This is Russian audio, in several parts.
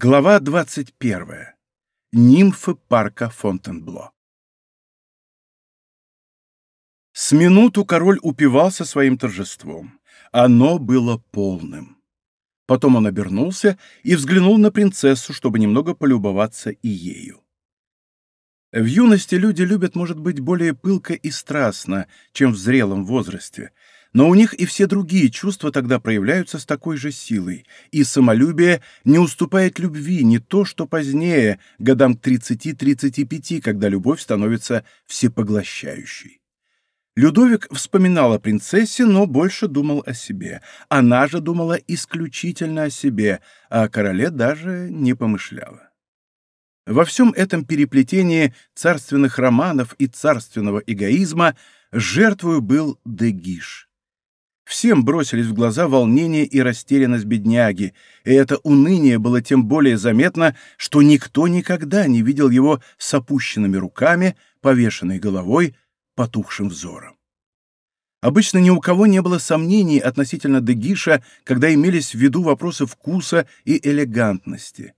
Глава 21. Нимфы парка Фонтенбло. С минуту король упивался своим торжеством. Оно было полным. Потом он обернулся и взглянул на принцессу, чтобы немного полюбоваться и ею. В юности люди любят, может быть, более пылко и страстно, чем в зрелом возрасте, но у них и все другие чувства тогда проявляются с такой же силой, и самолюбие не уступает любви не то, что позднее, годам к 30-35, когда любовь становится всепоглощающей. Людовик вспоминал о принцессе, но больше думал о себе. Она же думала исключительно о себе, а о короле даже не помышляла. Во всем этом переплетении царственных романов и царственного эгоизма жертвою был Дегиш. Всем бросились в глаза волнение и растерянность бедняги, и это уныние было тем более заметно, что никто никогда не видел его с опущенными руками, повешенной головой, потухшим взором. Обычно ни у кого не было сомнений относительно Дегиша, когда имелись в виду вопросы вкуса и элегантности.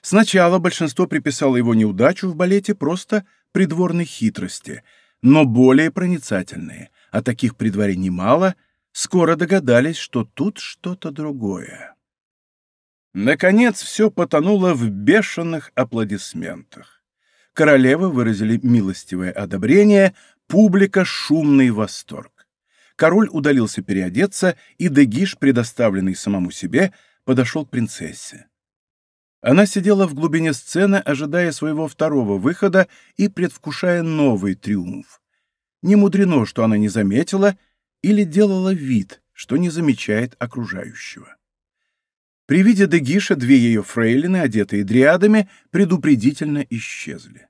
Сначала большинство приписало его неудачу в балете просто придворной хитрости, но более проницательные, а таких при дворе немало — скоро догадались, что тут что-то другое. Наконец все потонуло в бешеных аплодисментах. Королевы выразили милостивое одобрение, публика — шумный восторг. Король удалился переодеться, и Дегиш, предоставленный самому себе, подошел к принцессе. Она сидела в глубине сцены, ожидая своего второго выхода и предвкушая новый триумф. Не мудрено, что она не заметила — или делала вид, что не замечает окружающего. При виде Дегиша две ее фрейлины, одетые дриадами, предупредительно исчезли.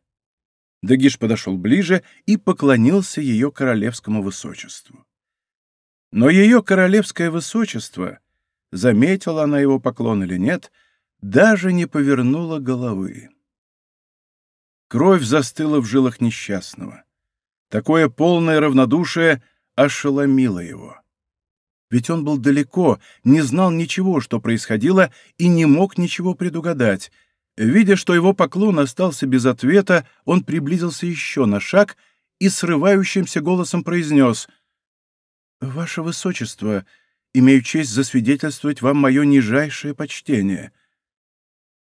Дегиш подошел ближе и поклонился ее королевскому высочеству. Но ее королевское высочество, заметила она его поклон или нет, даже не повернула головы. Кровь застыла в жилах несчастного. Такое полное равнодушие — ошеломило его. Ведь он был далеко, не знал ничего, что происходило, и не мог ничего предугадать. Видя, что его поклон остался без ответа, он приблизился еще на шаг и срывающимся голосом произнес «Ваше Высочество, имею честь засвидетельствовать вам мое нижайшее почтение».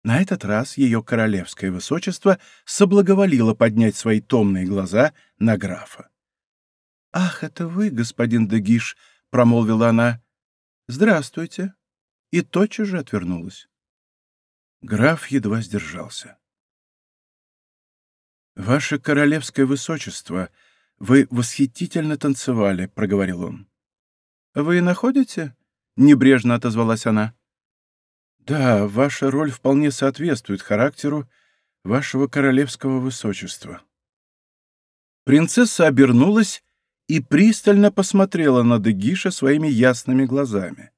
На этот раз ее королевское высочество соблаговолило поднять свои томные глаза на графа. «Ах, это вы, господин Дегиш!» — промолвила она. «Здравствуйте!» И тотчас же отвернулась. Граф едва сдержался. «Ваше королевское высочество, вы восхитительно танцевали», — проговорил он. «Вы находите?» — небрежно отозвалась она. «Да, ваша роль вполне соответствует характеру вашего королевского высочества». Принцесса обернулась и пристально посмотрела на Дегиша своими ясными глазами.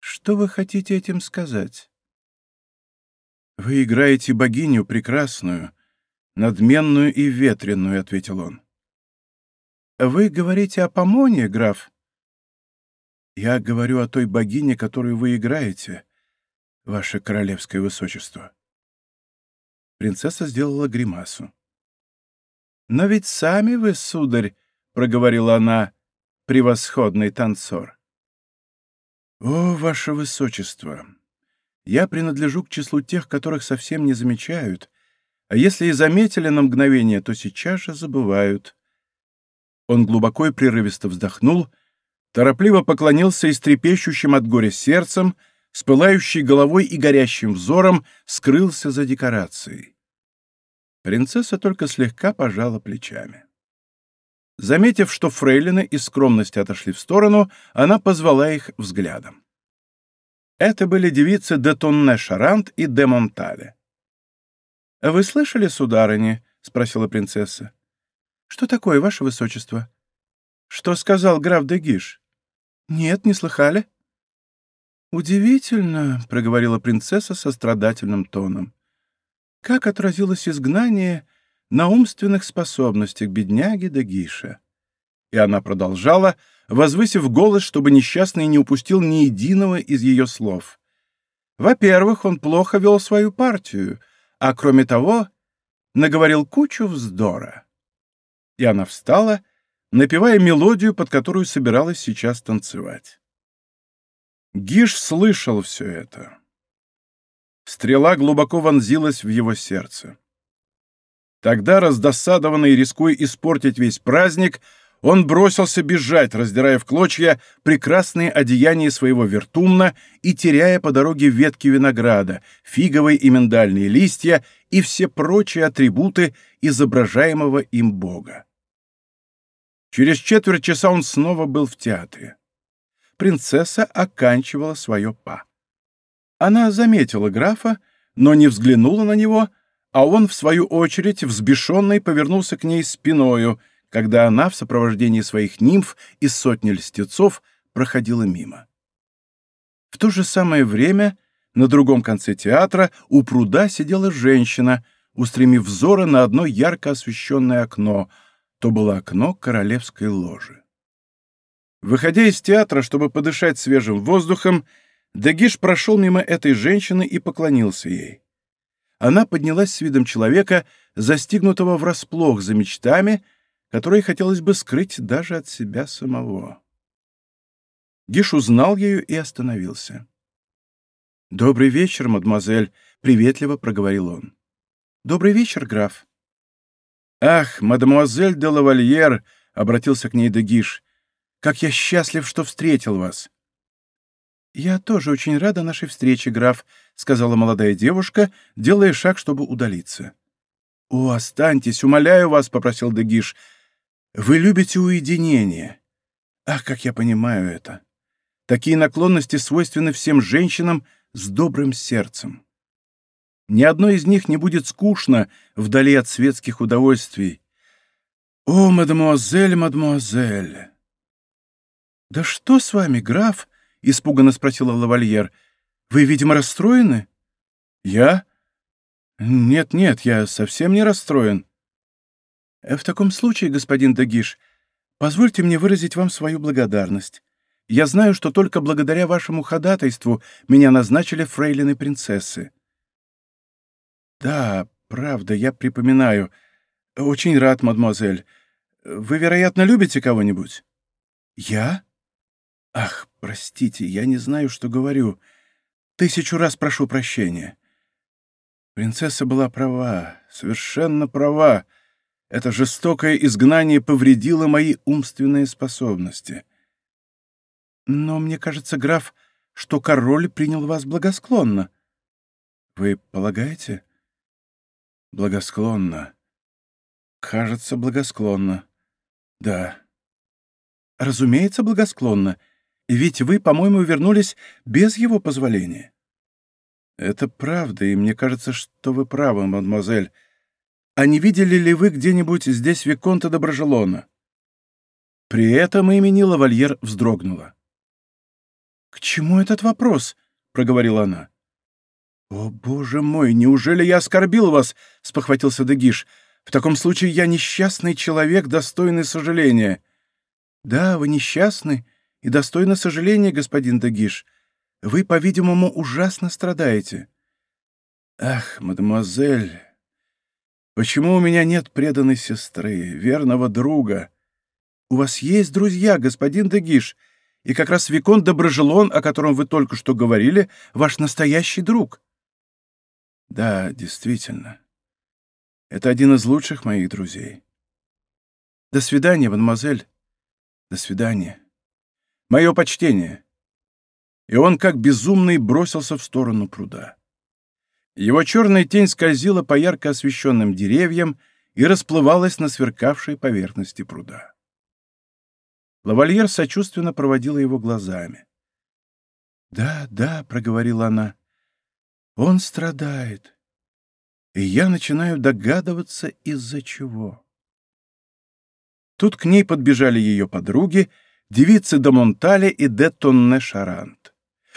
«Что вы хотите этим сказать?» «Вы играете богиню прекрасную, надменную и ветреную», — ответил он. «Вы говорите о Помоне, граф?» «Я говорю о той богине, которую вы играете, ваше королевское высочество». Принцесса сделала гримасу. «Но ведь сами вы, сударь, — проговорила она, — превосходный танцор». «О, ваше высочество! Я принадлежу к числу тех, которых совсем не замечают, а если и заметили на мгновение, то сейчас же забывают». Он глубоко и прерывисто вздохнул, торопливо поклонился и с трепещущим от горя сердцем, с пылающей головой и горящим взором скрылся за декорацией. Принцесса только слегка пожала плечами. Заметив, что фрейлины из скромности отошли в сторону, она позвала их взглядом. Это были девицы де Тонне Шарант и де Монтале. «Вы слышали, сударыни?» — спросила принцесса. «Что такое, ваше высочество?» «Что сказал граф де Гиш?» «Нет, не слыхали». «Удивительно», — проговорила принцесса со страдательным тоном. Как отразилось изгнание на умственных способностях бедняги Дагиша? И она продолжала, возвысив голос, чтобы несчастный не упустил ни единого из ее слов. Во-первых, он плохо вел свою партию, а кроме того, наговорил кучу вздора. И она встала, напевая мелодию, под которую собиралась сейчас танцевать. Гиш слышал все это. Стрела глубоко вонзилась в его сердце. Тогда, раздосадованный, рискуя испортить весь праздник, он бросился бежать, раздирая в клочья прекрасные одеяния своего вертумна и теряя по дороге ветки винограда, фиговые и миндальные листья и все прочие атрибуты изображаемого им бога. Через четверть часа он снова был в театре. Принцесса оканчивала свое па. Она заметила графа, но не взглянула на него, а он, в свою очередь, взбешенный, повернулся к ней спиною — когда она в сопровождении своих нимф и сотни льстецов проходила мимо. В то же самое время на другом конце театра у пруда сидела женщина, устремив взоры на одно ярко освещенное окно. То было окно королевской ложи. Выходя из театра, чтобы подышать свежим воздухом, Дагиш прошел мимо этой женщины и поклонился ей. Она поднялась с видом человека, застигнутого врасплох за мечтами, которые хотелось бы скрыть даже от себя самого. Гиш узнал ее и остановился. «Добрый вечер, мадемуазель», — приветливо проговорил он. «Добрый вечер, граф». «Ах, мадемуазель де лавальер», — обратился к ней Дегиш, — «как я счастлив, что встретил вас». «Я тоже очень рада нашей встрече, граф», — сказала молодая девушка, делая шаг, чтобы удалиться. «О, останьтесь, умоляю вас», — попросил Дегиш, вы любите уединение. Ах, как я понимаю это. Такие наклонности свойственны всем женщинам с добрым сердцем. Ни одной из них не будет скучно вдали от светских удовольствий. О, мадемуазель, мадемуазель! «Да что с вами, граф?» — испуганно спросила лавальер. «Вы, видимо, расстроены?» «Я? Нет-нет, я совсем не расстроен. «В таком случае, господин Дагиш, позвольте мне выразить вам свою благодарность. Я знаю, что только благодаря вашему ходатайству меня назначили фрейлины принцессы». «Да, правда, я припоминаю. Очень рад, мадемуазель. Вы, вероятно, любите кого-нибудь?» «Я? Ах, простите, я не знаю, что говорю. Тысячу раз прошу прощения». Принцесса была права, совершенно права. Это жестокое изгнание повредило мои умственные способности. Но мне кажется, граф, что король принял вас благосклонно. Вы полагаете? Благосклонно. Кажется, благосклонно. Да. Разумеется, благосклонно. Ведь вы, по-моему, вернулись без его позволения. Это правда, и мне кажется, что вы правы, мадемуазель. А не видели ли вы где-нибудь здесь Виконта Доброжелона?» При этом имени лавальер вздрогнула. «К чему этот вопрос?» — проговорила она. «О, боже мой, неужели я оскорбил вас?» — спохватился Дегиш. «В таком случае я несчастный человек, достойный сожаления». «Да, вы несчастны и достойны сожаления, господин Дегиш. Вы, по-видимому, ужасно страдаете». «Ах, мадемуазель, Почему у меня нет преданной сестры, верного друга? У вас есть друзья, господин Дегиш, и как раз Викон Доброжелон, о котором вы только что говорили, ваш настоящий друг. Да, действительно. Это один из лучших моих друзей. До свидания, мадемуазель. До свидания. Мое почтение. И он, как безумный, бросился в сторону пруда. Его черная тень скользила по ярко освещенным деревьям и расплывалась на сверкавшей поверхности пруда. Лавальер сочувственно проводила его глазами. «Да, да», — проговорила она, — «он страдает, и я начинаю догадываться, из-за чего». Тут к ней подбежали ее подруги, девицы де Монтале и де Тонне Шарант.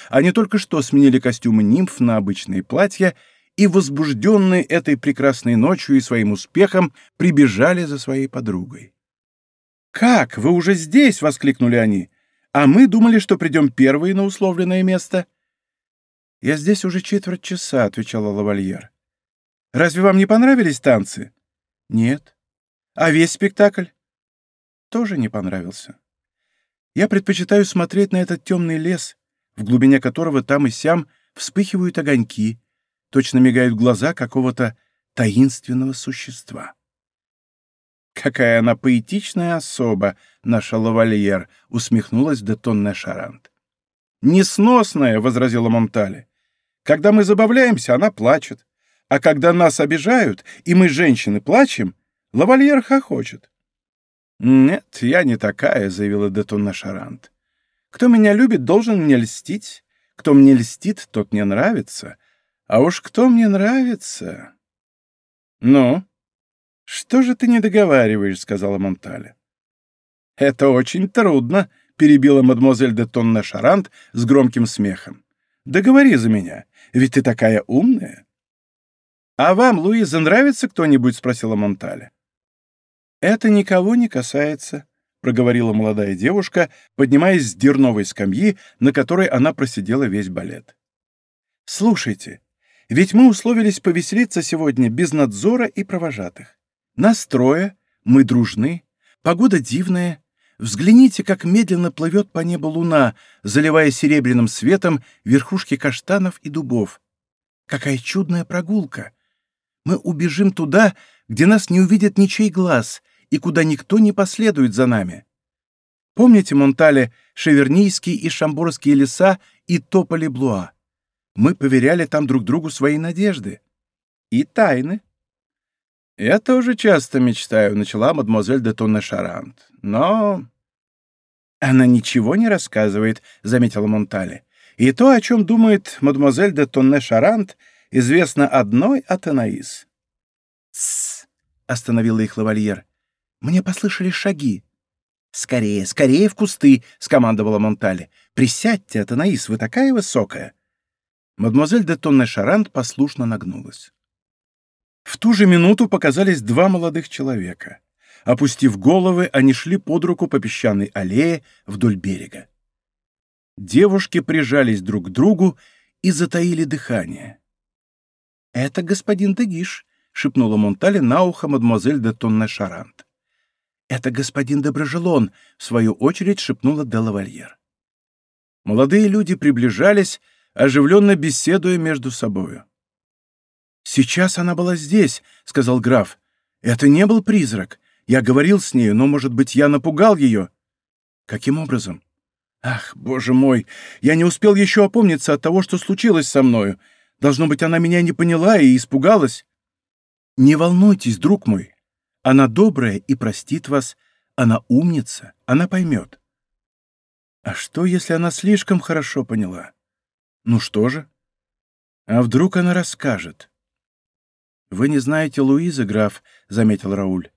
Они только что сменили костюмы нимф на обычные платья и, возбужденные этой прекрасной ночью и своим успехом, прибежали за своей подругой. «Как? Вы уже здесь?» — воскликнули они. «А мы думали, что придем первые на условленное место». «Я здесь уже четверть часа», — отвечала лавальер. «Разве вам не понравились танцы?» «Нет». «А весь спектакль?» «Тоже не понравился. Я предпочитаю смотреть на этот темный лес, в глубине которого там и сям вспыхивают огоньки, точно мигают глаза какого-то таинственного существа. «Какая она поэтичная особа, наша лавальер!» — усмехнулась Детонная Шарант. «Несносная!» — возразила Монтале. «Когда мы забавляемся, она плачет. А когда нас обижают, и мы, женщины, плачем, лавальер хохочет». «Нет, я не такая», — заявила Детонна Шарант. «Кто меня любит, должен мне льстить. Кто мне льстит, тот мне нравится. А уж кто мне нравится...» «Ну, что же ты не договариваешь?» — сказала Монтале. «Это очень трудно», — перебила мадемуазель де Тонна Шарант с громким смехом. «Договори за меня, ведь ты такая умная». «А вам, Луиза, нравится кто-нибудь?» — спросила Монтале. «Это никого не касается», — проговорила молодая девушка, поднимаясь с дерновой скамьи, на которой она просидела весь балет. «Слушайте, ведь мы условились повеселиться сегодня без надзора и провожатых. Нас трое, мы дружны, погода дивная. Взгляните, как медленно плывет по небу луна, заливая серебряным светом верхушки каштанов и дубов. Какая чудная прогулка! Мы убежим туда, где нас не увидит ничей глаз и куда никто не последует за нами. Помните, Монтале, Шевернийские и Шамборские леса и тополи Блуа? Мы поверяли там друг другу свои надежды. И тайны. «Я тоже часто мечтаю», — начала мадемуазель де Тонне Шарант. «Но...» «Она ничего не рассказывает», — заметила Монтале. «И то, о чем думает мадемуазель де Тонне Шарант, известно одной от Анаис». «Тссс», — остановила их лавальер. «Мне послышались шаги». «Скорее, скорее в кусты!» — скомандовала Монтале. «Присядьте, Атанаис, вы такая высокая!» Мадемуазель де Тонне Шарант послушно нагнулась. В ту же минуту показались два молодых человека. Опустив головы, они шли под руку по песчаной аллее вдоль берега. Девушки прижались друг к другу и затаили дыхание. «Это господин Дегиш», — шепнула Монтале на ухо мадемуазель де Тонне Шарант. «Это господин Доброжелон», — в свою очередь шепнула де Лавальер. Молодые люди приближались, оживленно беседуя между собою. «Сейчас она была здесь», — сказал граф. «Это не был призрак. Я говорил с нею, но, может быть, я напугал ее». «Каким образом?» «Ах, боже мой, я не успел еще опомниться от того, что случилось со мною. Должно быть, она меня не поняла и испугалась». «Не волнуйтесь, друг мой. Она добрая и простит вас. Она умница, она поймет». «А что, если она слишком хорошо поняла?» «Ну что же?» «А вдруг она расскажет?» «Вы не знаете Луизы, граф», — заметил Рауль.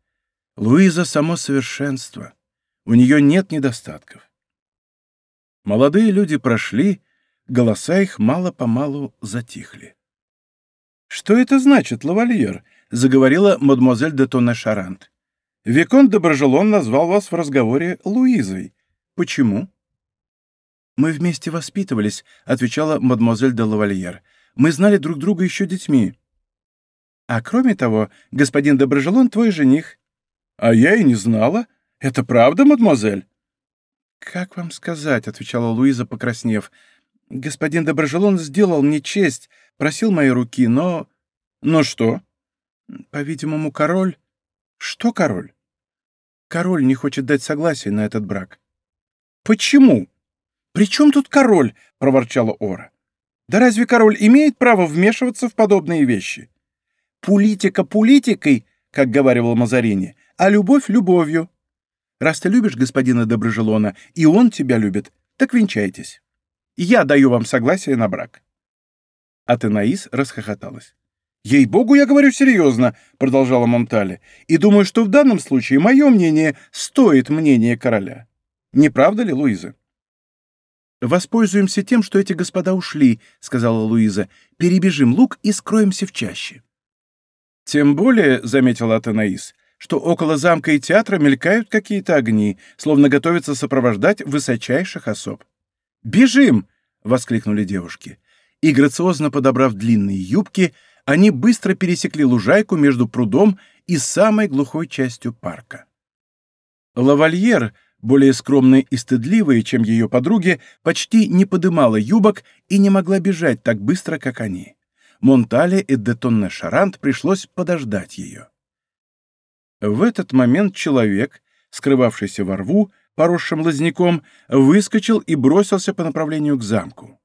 «Луиза — само совершенство. У нее нет недостатков». Молодые люди прошли, голоса их мало-помалу затихли. «Что это значит, лавальер?» — заговорила мадемуазель де Тонне Шарант. «Викон де Брожелон назвал вас в разговоре Луизой. Почему?» «Мы вместе воспитывались», — отвечала мадемуазель де Лавальер. «Мы знали друг друга еще детьми». А кроме того, господин Доброжелон твой жених. А я и не знала. Это правда, мадемуазель? Как вам сказать, отвечала Луиза, покраснев. Господин Доброжелон сделал мне честь, просил моей руки, но... Но что? По-видимому, король... Что король? Король не хочет дать согласие на этот брак. Почему? При чем тут король? проворчала Ора. Да разве король имеет право вмешиваться в подобные вещи? Политика политикой, как говаривал Мазарини, а любовь любовью. Раз ты любишь господина Доброжелона, и он тебя любит, так венчайтесь. Я даю вам согласие на брак. Атенаис расхохоталась. «Ей-богу, я говорю серьезно», — продолжала Монтале, «и думаю, что в данном случае мое мнение стоит мнения короля. Не правда ли, Луиза?» «Воспользуемся тем, что эти господа ушли», — сказала Луиза. «Перебежим луг и скроемся в чаще». «Тем более», — заметил Атанаис, — «что около замка и театра мелькают какие-то огни, словно готовятся сопровождать высочайших особ». «Бежим!» — воскликнули девушки. и, грациозно подобрав длинные юбки, они быстро пересекли лужайку между прудом и самой глухой частью парка. Лавальер, более скромная и стыдливая, чем ее подруги, почти не подымала юбок и не могла бежать так быстро, как они. Монтале и Детонне Шарант пришлось подождать ее. В этот момент человек, скрывавшийся во рву, поросшим лозняком, выскочил и бросился по направлению к замку.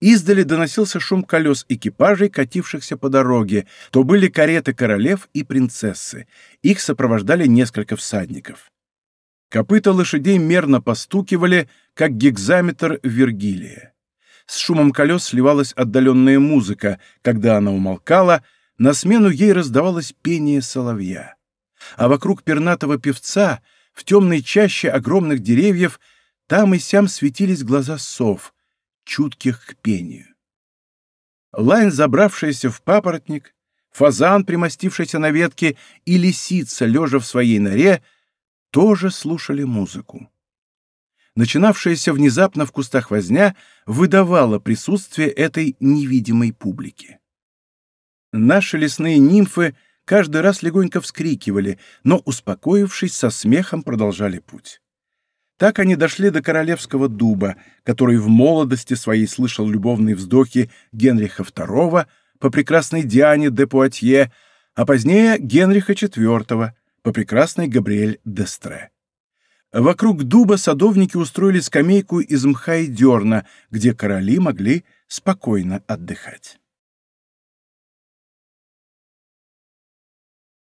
Издали доносился шум колес экипажей, катившихся по дороге. То были кареты королев и принцессы. Их сопровождали несколько всадников. Копыта лошадей мерно постукивали, как гекзаметр Вергилия. С шумом колес сливалась отдаленная музыка. Когда она умолкала, на смену ей раздавалось пение соловья. А вокруг пернатого певца, в темной чаще огромных деревьев, там и сям светились глаза сов — чутких к пению. Лань, забравшаяся в папоротник, фазан, примостившийся на ветке, и лисица, лежа в своей норе, тоже слушали музыку. Начинавшаяся внезапно в кустах возня выдавала присутствие этой невидимой публики. Наши лесные нимфы каждый раз легонько вскрикивали, но, успокоившись, со смехом продолжали путь. Так они дошли до королевского дуба, который в молодости своей слышал любовные вздохи Генриха II по прекрасной Диане де Пуатье, а позднее Генриха IV по прекрасной Габриэль Дестре. Вокруг дуба садовники устроили скамейку из мха и дерна, где короли могли спокойно отдыхать.